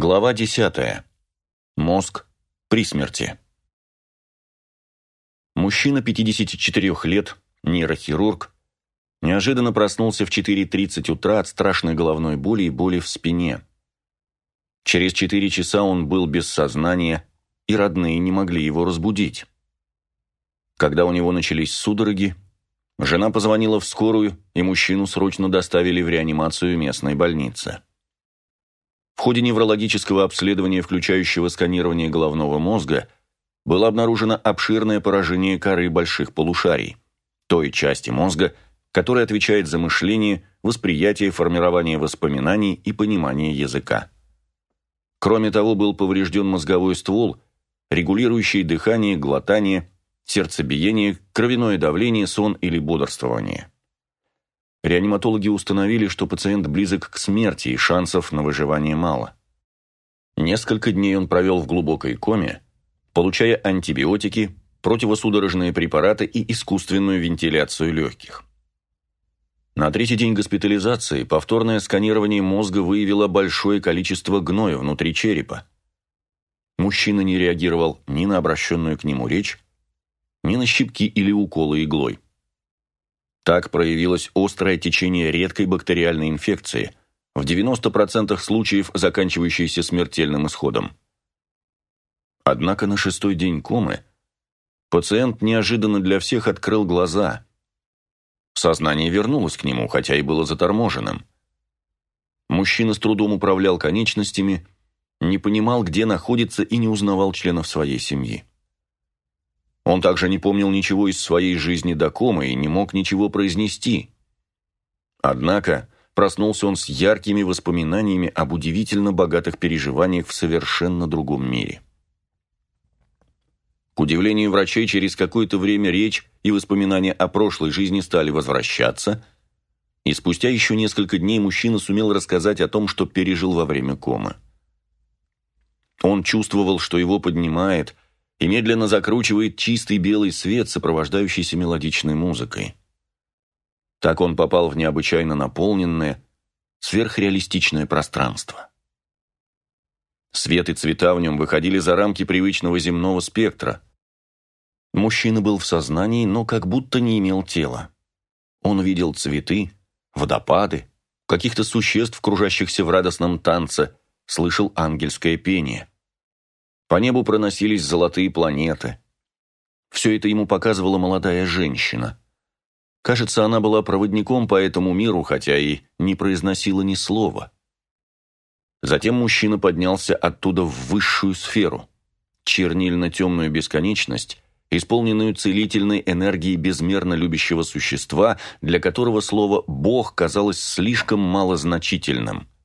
Глава 10. Мозг при смерти. Мужчина 54 лет, нейрохирург, неожиданно проснулся в 4.30 утра от страшной головной боли и боли в спине. Через 4 часа он был без сознания, и родные не могли его разбудить. Когда у него начались судороги, жена позвонила в скорую, и мужчину срочно доставили в реанимацию местной больницы. В ходе неврологического обследования, включающего сканирование головного мозга, было обнаружено обширное поражение коры больших полушарий, той части мозга, которая отвечает за мышление, восприятие, формирование воспоминаний и понимание языка. Кроме того, был поврежден мозговой ствол, регулирующий дыхание, глотание, сердцебиение, кровяное давление, сон или бодрствование. Реаниматологи установили, что пациент близок к смерти и шансов на выживание мало. Несколько дней он провел в глубокой коме, получая антибиотики, противосудорожные препараты и искусственную вентиляцию легких. На третий день госпитализации повторное сканирование мозга выявило большое количество гноя внутри черепа. Мужчина не реагировал ни на обращенную к нему речь, ни на щипки или уколы иглой. Так проявилось острое течение редкой бактериальной инфекции, в 90% случаев заканчивающейся смертельным исходом. Однако на шестой день комы пациент неожиданно для всех открыл глаза. Сознание вернулось к нему, хотя и было заторможенным. Мужчина с трудом управлял конечностями, не понимал, где находится и не узнавал членов своей семьи. Он также не помнил ничего из своей жизни до комы и не мог ничего произнести. Однако проснулся он с яркими воспоминаниями об удивительно богатых переживаниях в совершенно другом мире. К удивлению врачей, через какое-то время речь и воспоминания о прошлой жизни стали возвращаться, и спустя еще несколько дней мужчина сумел рассказать о том, что пережил во время комы. Он чувствовал, что его поднимает – и медленно закручивает чистый белый свет, сопровождающийся мелодичной музыкой. Так он попал в необычайно наполненное, сверхреалистичное пространство. Свет и цвета в нем выходили за рамки привычного земного спектра. Мужчина был в сознании, но как будто не имел тела. Он видел цветы, водопады, каких-то существ, кружащихся в радостном танце, слышал ангельское пение – по небу проносились золотые планеты. Все это ему показывала молодая женщина. Кажется, она была проводником по этому миру, хотя и не произносила ни слова. Затем мужчина поднялся оттуда в высшую сферу, чернильно-темную бесконечность, исполненную целительной энергией безмерно любящего существа, для которого слово «Бог» казалось слишком малозначительным –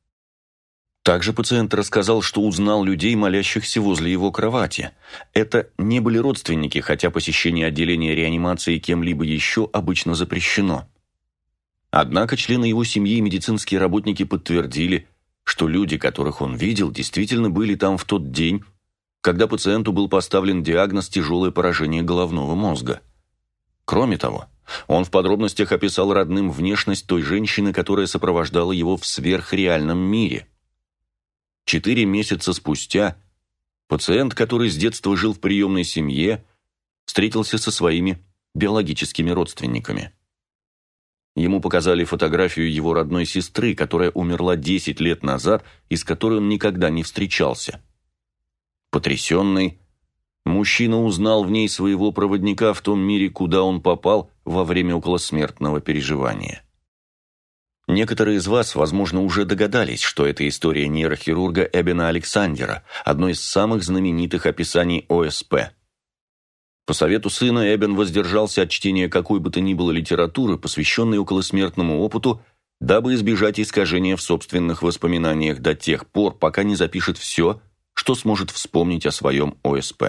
также пациент рассказал, что узнал людей, молящихся возле его кровати. Это не были родственники, хотя посещение отделения реанимации кем-либо еще обычно запрещено. Однако члены его семьи и медицинские работники подтвердили, что люди, которых он видел, действительно были там в тот день, когда пациенту был поставлен диагноз «тяжелое поражение головного мозга». Кроме того, он в подробностях описал родным внешность той женщины, которая сопровождала его в сверхреальном мире – Четыре месяца спустя пациент, который с детства жил в приемной семье, встретился со своими биологическими родственниками. Ему показали фотографию его родной сестры, которая умерла 10 лет назад и с которой он никогда не встречался. Потрясенный, мужчина узнал в ней своего проводника в том мире, куда он попал во время околосмертного переживания. Некоторые из вас, возможно, уже догадались, что это история нейрохирурга Эбена Александера, одно из самых знаменитых описаний ОСП. По совету сына Эбен воздержался от чтения какой бы то ни было литературы, посвященной околосмертному опыту, дабы избежать искажения в собственных воспоминаниях до тех пор, пока не запишет все, что сможет вспомнить о своем ОСП.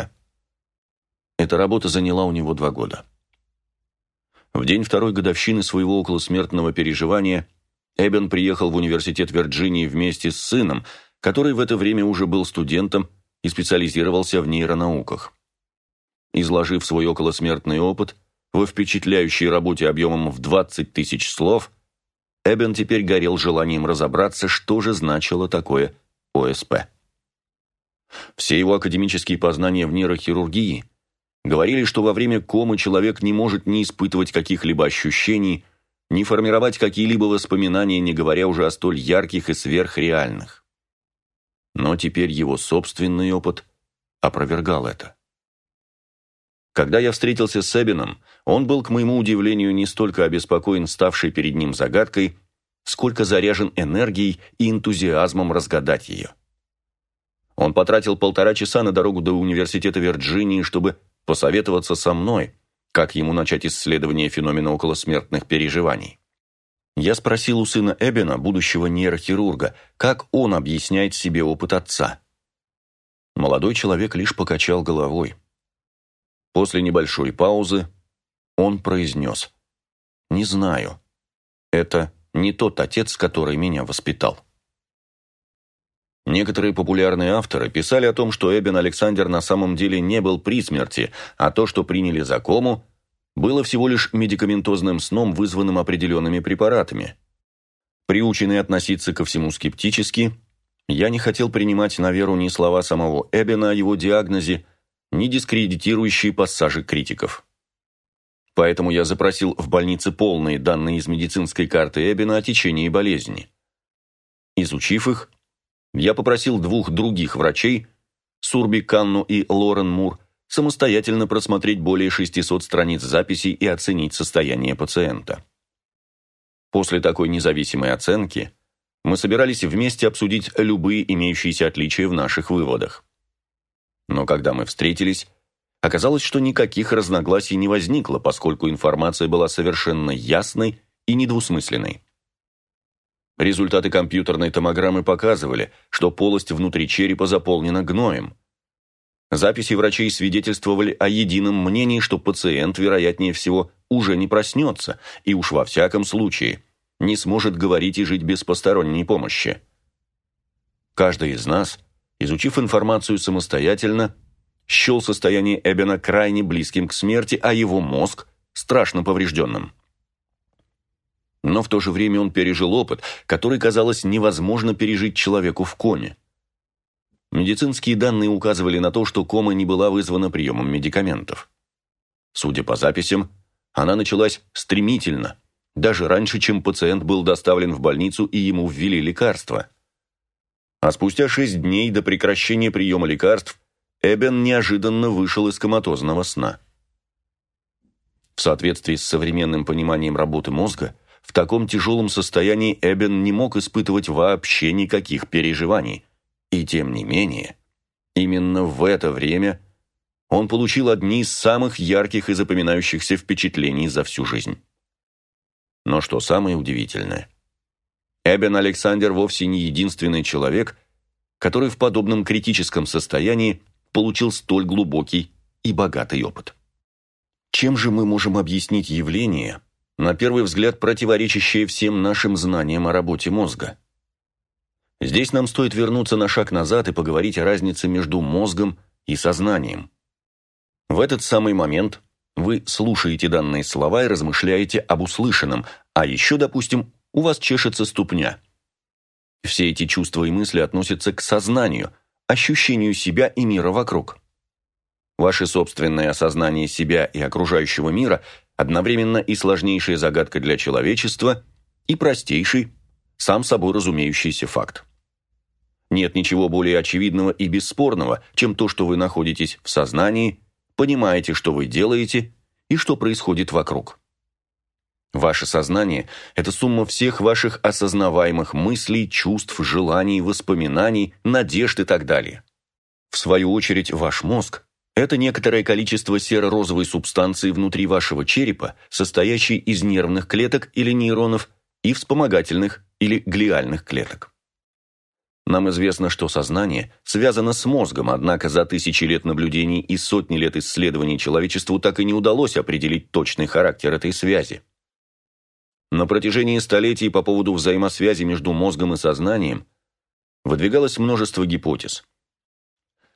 Эта работа заняла у него два года. В день второй годовщины своего околосмертного переживания Эбен приехал в университет Вирджинии вместе с сыном, который в это время уже был студентом и специализировался в нейронауках. Изложив свой околосмертный опыт во впечатляющей работе объемом в 20 тысяч слов, Эбен теперь горел желанием разобраться, что же значило такое ОСП. Все его академические познания в нейрохирургии говорили, что во время комы человек не может не испытывать каких-либо ощущений, не формировать какие-либо воспоминания, не говоря уже о столь ярких и сверхреальных. Но теперь его собственный опыт опровергал это. Когда я встретился с Эбином, он был, к моему удивлению, не столько обеспокоен ставшей перед ним загадкой, сколько заряжен энергией и энтузиазмом разгадать ее. Он потратил полтора часа на дорогу до университета Вирджинии, чтобы посоветоваться со мной, как ему начать исследование феномена околосмертных переживаний. Я спросил у сына Эбена, будущего нейрохирурга, как он объясняет себе опыт отца. Молодой человек лишь покачал головой. После небольшой паузы он произнес «Не знаю. Это не тот отец, который меня воспитал». Некоторые популярные авторы писали о том, что Эбен Александр на самом деле не был при смерти, а то, что приняли за кому, было всего лишь медикаментозным сном, вызванным определенными препаратами. Приученный относиться ко всему скептически, я не хотел принимать на веру ни слова самого Эбена о его диагнозе, ни дискредитирующие пассажи критиков. Поэтому я запросил в больнице полные данные из медицинской карты Эбена о течении болезни. Изучив их, я попросил двух других врачей, Сурби Канну и Лорен Мур, самостоятельно просмотреть более 600 страниц записей и оценить состояние пациента. После такой независимой оценки мы собирались вместе обсудить любые имеющиеся отличия в наших выводах. Но когда мы встретились, оказалось, что никаких разногласий не возникло, поскольку информация была совершенно ясной и недвусмысленной. Результаты компьютерной томограммы показывали, что полость внутри черепа заполнена гноем. Записи врачей свидетельствовали о едином мнении, что пациент, вероятнее всего, уже не проснется и уж во всяком случае не сможет говорить и жить без посторонней помощи. Каждый из нас, изучив информацию самостоятельно, счел состояние Эбена крайне близким к смерти, а его мозг – страшно поврежденным. Но в то же время он пережил опыт, который, казалось, невозможно пережить человеку в коме. Медицинские данные указывали на то, что кома не была вызвана приемом медикаментов. Судя по записям, она началась стремительно, даже раньше, чем пациент был доставлен в больницу и ему ввели лекарства. А спустя шесть дней до прекращения приема лекарств Эбен неожиданно вышел из коматозного сна. В соответствии с современным пониманием работы мозга, в таком тяжелом состоянии Эбен не мог испытывать вообще никаких переживаний. И тем не менее, именно в это время он получил одни из самых ярких и запоминающихся впечатлений за всю жизнь. Но что самое удивительное, Эбен Александр вовсе не единственный человек, который в подобном критическом состоянии получил столь глубокий и богатый опыт. Чем же мы можем объяснить явление, на первый взгляд противоречащее всем нашим знаниям о работе мозга. Здесь нам стоит вернуться на шаг назад и поговорить о разнице между мозгом и сознанием. В этот самый момент вы слушаете данные слова и размышляете об услышанном, а еще, допустим, у вас чешется ступня. Все эти чувства и мысли относятся к сознанию, ощущению себя и мира вокруг. Ваше собственное осознание себя и окружающего мира одновременно и сложнейшая загадка для человечества, и простейший, сам собой разумеющийся факт. Нет ничего более очевидного и бесспорного, чем то, что вы находитесь в сознании, понимаете, что вы делаете и что происходит вокруг. Ваше сознание – это сумма всех ваших осознаваемых мыслей, чувств, желаний, воспоминаний, надежд и так далее. В свою очередь, ваш мозг это некоторое количество серо-розовой субстанции внутри вашего черепа, состоящей из нервных клеток или нейронов и вспомогательных или глиальных клеток. Нам известно, что сознание связано с мозгом, однако за тысячи лет наблюдений и сотни лет исследований человечеству так и не удалось определить точный характер этой связи. На протяжении столетий по поводу взаимосвязи между мозгом и сознанием выдвигалось множество гипотез –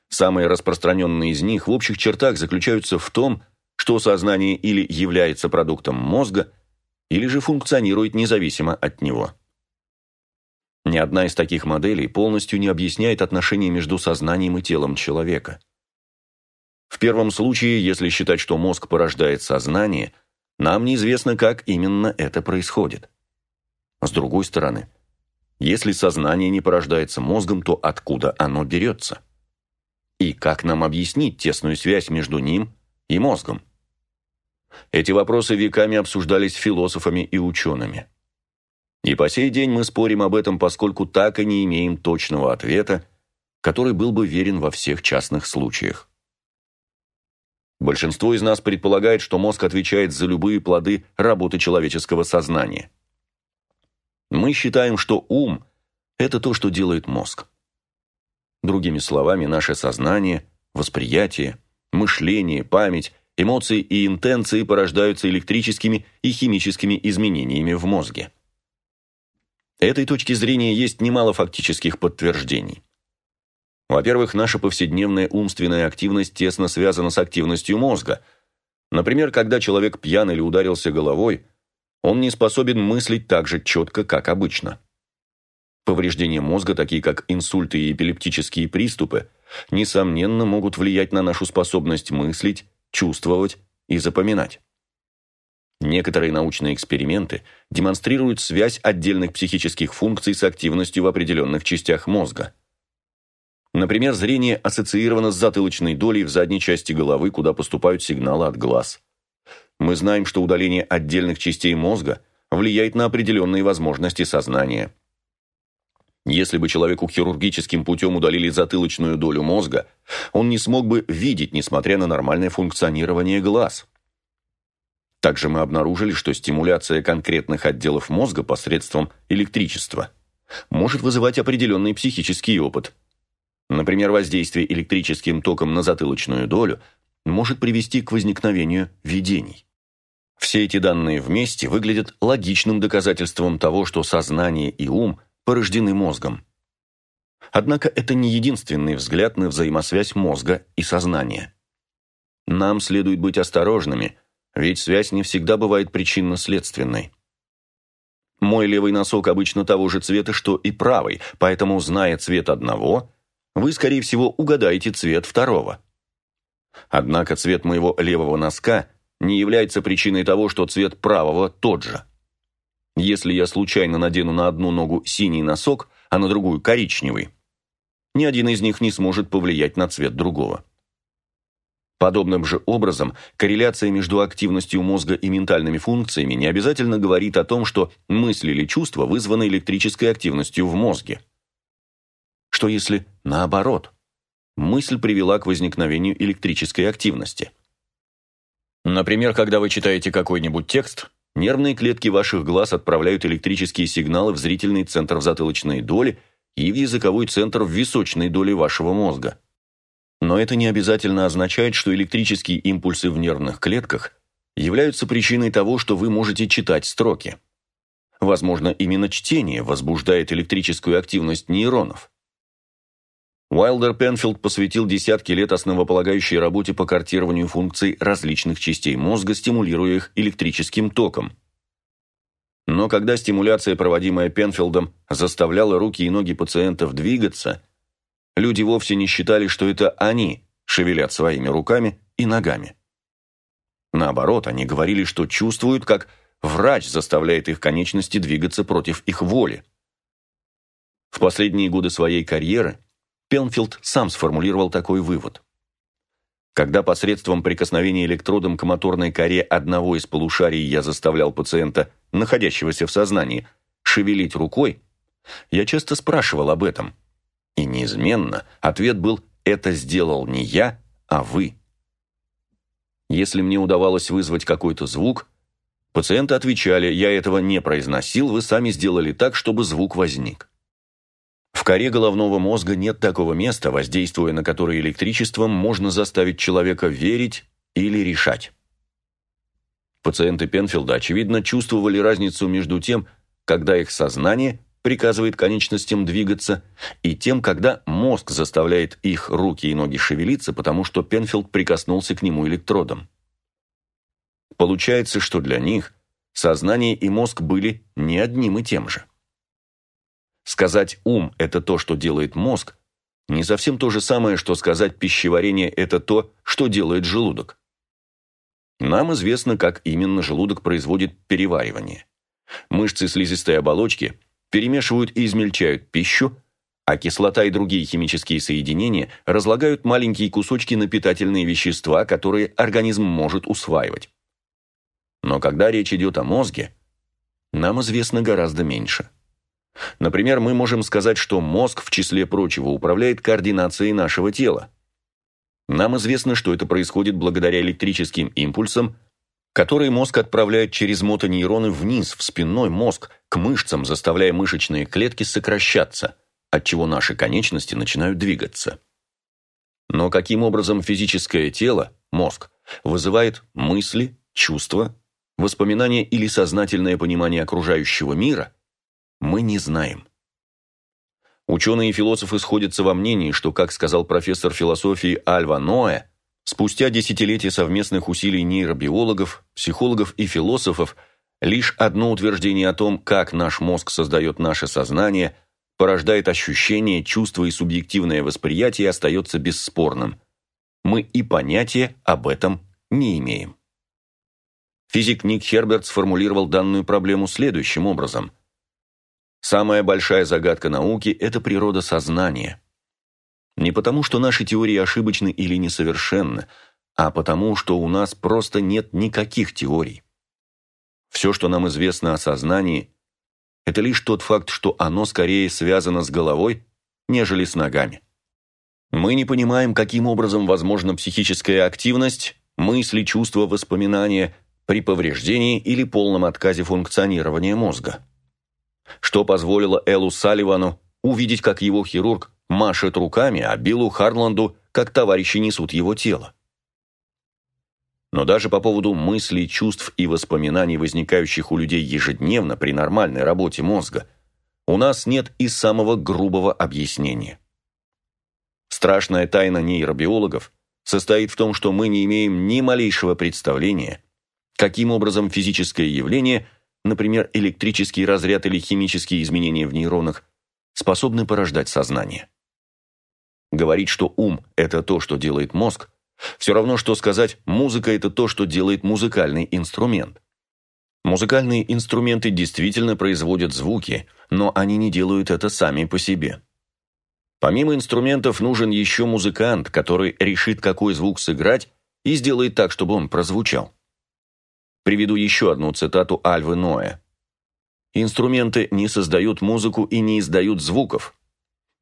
Самые распространенные из них в общих чертах заключаются в том, что сознание или является продуктом мозга, или же функционирует независимо от него. Ни одна из таких моделей полностью не объясняет отношения между сознанием и телом человека. В первом случае, если считать, что мозг порождает сознание, нам неизвестно, как именно это происходит. С другой стороны, если сознание не порождается мозгом, то откуда оно берется? И как нам объяснить тесную связь между ним и мозгом? Эти вопросы веками обсуждались философами и учеными. И по сей день мы спорим об этом, поскольку так и не имеем точного ответа, который был бы верен во всех частных случаях. Большинство из нас предполагает, что мозг отвечает за любые плоды работы человеческого сознания. Мы считаем, что ум – это то, что делает мозг. Другими словами, наше сознание, восприятие, мышление, память, эмоции и интенции порождаются электрическими и химическими изменениями в мозге. Этой точки зрения есть немало фактических подтверждений. Во-первых, наша повседневная умственная активность тесно связана с активностью мозга. Например, когда человек пьян или ударился головой, он не способен мыслить так же четко, как обычно. Повреждения мозга, такие как инсульты и эпилептические приступы, несомненно могут влиять на нашу способность мыслить, чувствовать и запоминать. Некоторые научные эксперименты демонстрируют связь отдельных психических функций с активностью в определенных частях мозга. Например, зрение ассоциировано с затылочной долей в задней части головы, куда поступают сигналы от глаз. Мы знаем, что удаление отдельных частей мозга влияет на определенные возможности сознания. Если бы человеку хирургическим путем удалили затылочную долю мозга, он не смог бы видеть, несмотря на нормальное функционирование глаз. Также мы обнаружили, что стимуляция конкретных отделов мозга посредством электричества может вызывать определенный психический опыт. Например, воздействие электрическим током на затылочную долю может привести к возникновению видений. Все эти данные вместе выглядят логичным доказательством того, что сознание и ум порождены мозгом. Однако это не единственный взгляд на взаимосвязь мозга и сознания. Нам следует быть осторожными – ведь связь не всегда бывает причинно-следственной. Мой левый носок обычно того же цвета, что и правый, поэтому, зная цвет одного, вы, скорее всего, угадаете цвет второго. Однако цвет моего левого носка не является причиной того, что цвет правого тот же. Если я случайно надену на одну ногу синий носок, а на другую коричневый, ни один из них не сможет повлиять на цвет другого. Подобным же образом, корреляция между активностью мозга и ментальными функциями не обязательно говорит о том, что мысли или чувства вызваны электрической активностью в мозге. Что если наоборот? Мысль привела к возникновению электрической активности. Например, когда вы читаете какой-нибудь текст, нервные клетки ваших глаз отправляют электрические сигналы в зрительный центр в затылочной доле и в языковой центр в височной доле вашего мозга. Но это не обязательно означает, что электрические импульсы в нервных клетках являются причиной того, что вы можете читать строки. Возможно, именно чтение возбуждает электрическую активность нейронов. Уайлдер Пенфилд посвятил десятки лет основополагающей работе по картированию функций различных частей мозга, стимулируя их электрическим током. Но когда стимуляция, проводимая Пенфилдом, заставляла руки и ноги пациентов двигаться, Люди вовсе не считали, что это они шевелят своими руками и ногами. Наоборот, они говорили, что чувствуют, как врач заставляет их конечности двигаться против их воли. В последние годы своей карьеры Пенфилд сам сформулировал такой вывод. Когда посредством прикосновения электродом к моторной коре одного из полушарий я заставлял пациента, находящегося в сознании, шевелить рукой, я часто спрашивал об этом – и неизменно ответ был «это сделал не я, а вы». Если мне удавалось вызвать какой-то звук, пациенты отвечали «я этого не произносил, вы сами сделали так, чтобы звук возник». В коре головного мозга нет такого места, воздействуя на которое электричеством можно заставить человека верить или решать. Пациенты Пенфилда, очевидно, чувствовали разницу между тем, когда их сознание приказывает конечностям двигаться, и тем, когда мозг заставляет их руки и ноги шевелиться, потому что Пенфилд прикоснулся к нему электродом. Получается, что для них сознание и мозг были не одним и тем же. Сказать «ум» – это то, что делает мозг, не совсем то же самое, что сказать «пищеварение» – это то, что делает желудок. Нам известно, как именно желудок производит переваривание. Мышцы слизистой оболочки перемешивают и измельчают пищу, а кислота и другие химические соединения разлагают маленькие кусочки на питательные вещества, которые организм может усваивать. Но когда речь идет о мозге, нам известно гораздо меньше. Например, мы можем сказать, что мозг, в числе прочего, управляет координацией нашего тела. Нам известно, что это происходит благодаря электрическим импульсам, которые мозг отправляет через мотонейроны вниз, в спинной мозг, к мышцам, заставляя мышечные клетки сокращаться, отчего наши конечности начинают двигаться. Но каким образом физическое тело, мозг, вызывает мысли, чувства, воспоминания или сознательное понимание окружающего мира, мы не знаем. Ученые и философы сходятся во мнении, что, как сказал профессор философии Альва Ноэ, спустя десятилетия совместных усилий нейробиологов, психологов и философов, лишь одно утверждение о том, как наш мозг создает наше сознание, порождает ощущение, чувство и субъективное восприятие остается бесспорным. Мы и понятия об этом не имеем. Физик Ник Херберт сформулировал данную проблему следующим образом – Самая большая загадка науки – это природа сознания. Не потому, что наши теории ошибочны или несовершенны, а потому, что у нас просто нет никаких теорий. Все, что нам известно о сознании, это лишь тот факт, что оно скорее связано с головой, нежели с ногами. Мы не понимаем, каким образом возможна психическая активность, мысли, чувства, воспоминания при повреждении или полном отказе функционирования мозга что позволило Эллу Салливану увидеть, как его хирург машет руками, а Биллу Харланду, как товарищи несут его тело. Но даже по поводу мыслей, чувств и воспоминаний, возникающих у людей ежедневно при нормальной работе мозга, у нас нет и самого грубого объяснения. Страшная тайна нейробиологов состоит в том, что мы не имеем ни малейшего представления, каким образом физическое явление – например, электрический разряд или химические изменения в нейронах, способны порождать сознание. Говорить, что ум – это то, что делает мозг, все равно, что сказать «музыка – это то, что делает музыкальный инструмент». Музыкальные инструменты действительно производят звуки, но они не делают это сами по себе. Помимо инструментов нужен еще музыкант, который решит, какой звук сыграть, и сделает так, чтобы он прозвучал. Приведу еще одну цитату Альвы Ноэ. «Инструменты не создают музыку и не издают звуков.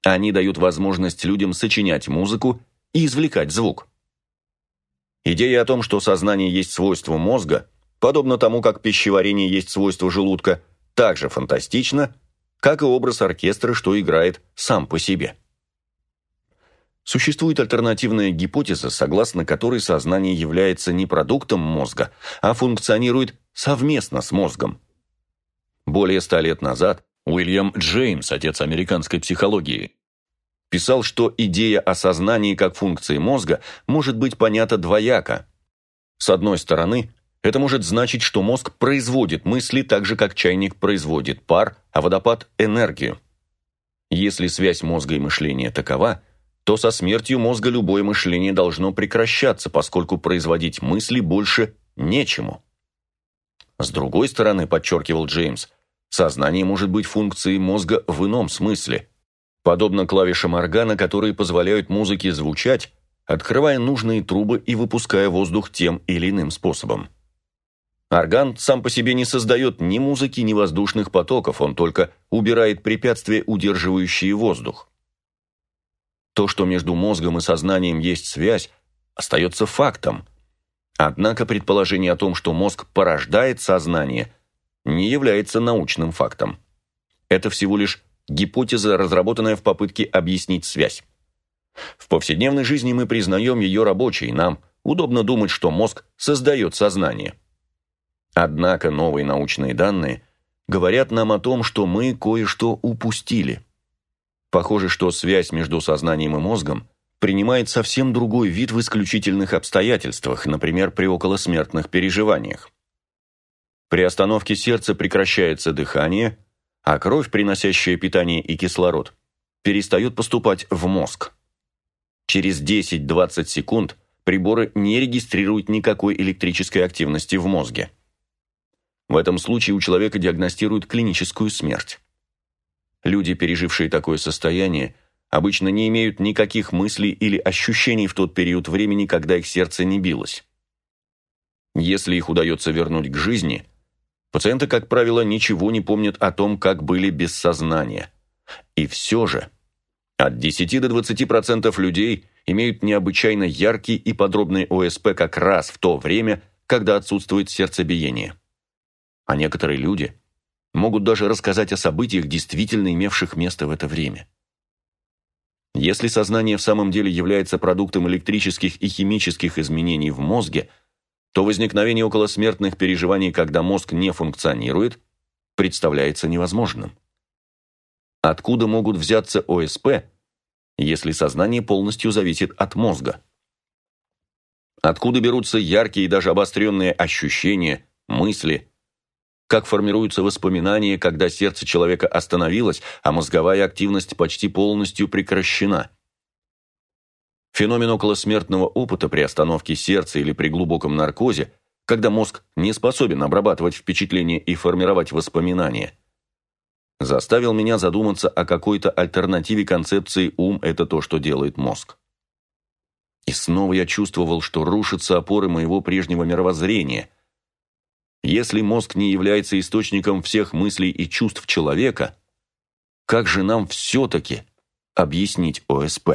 Они дают возможность людям сочинять музыку и извлекать звук». Идея о том, что сознание есть свойство мозга, подобно тому, как пищеварение есть свойство желудка, так же фантастично, как и образ оркестра, что играет сам по себе. Существует альтернативная гипотеза, согласно которой сознание является не продуктом мозга, а функционирует совместно с мозгом. Более ста лет назад Уильям Джеймс, отец американской психологии, писал, что идея о сознании как функции мозга может быть понята двояко. С одной стороны, это может значить, что мозг производит мысли так же, как чайник производит пар, а водопад – энергию. Если связь мозга и мышления такова – то со смертью мозга любое мышление должно прекращаться, поскольку производить мысли больше нечему. С другой стороны, подчеркивал Джеймс, сознание может быть функцией мозга в ином смысле, подобно клавишам органа, которые позволяют музыке звучать, открывая нужные трубы и выпуская воздух тем или иным способом. Орган сам по себе не создает ни музыки, ни воздушных потоков, он только убирает препятствия, удерживающие воздух. То, что между мозгом и сознанием есть связь, остается фактом. Однако предположение о том, что мозг порождает сознание, не является научным фактом. Это всего лишь гипотеза, разработанная в попытке объяснить связь. В повседневной жизни мы признаем ее рабочей, нам удобно думать, что мозг создает сознание. Однако новые научные данные говорят нам о том, что мы кое-что упустили – Похоже, что связь между сознанием и мозгом принимает совсем другой вид в исключительных обстоятельствах, например, при околосмертных переживаниях. При остановке сердца прекращается дыхание, а кровь, приносящая питание и кислород, перестает поступать в мозг. Через 10-20 секунд приборы не регистрируют никакой электрической активности в мозге. В этом случае у человека диагностируют клиническую смерть. Люди, пережившие такое состояние, обычно не имеют никаких мыслей или ощущений в тот период времени, когда их сердце не билось. Если их удается вернуть к жизни, пациенты, как правило, ничего не помнят о том, как были без сознания. И все же, от 10 до 20% людей имеют необычайно яркий и подробный ОСП как раз в то время, когда отсутствует сердцебиение. А некоторые люди могут даже рассказать о событиях, действительно имевших место в это время. Если сознание в самом деле является продуктом электрических и химических изменений в мозге, то возникновение околосмертных переживаний, когда мозг не функционирует, представляется невозможным. Откуда могут взяться ОСП, если сознание полностью зависит от мозга? Откуда берутся яркие и даже обостренные ощущения, мысли, как формируются воспоминания, когда сердце человека остановилось, а мозговая активность почти полностью прекращена. Феномен околосмертного опыта при остановке сердца или при глубоком наркозе, когда мозг не способен обрабатывать впечатления и формировать воспоминания, заставил меня задуматься о какой-то альтернативе концепции «ум – это то, что делает мозг». И снова я чувствовал, что рушатся опоры моего прежнего мировоззрения – если мозг не является источником всех мыслей и чувств человека, как же нам все-таки объяснить ОСП?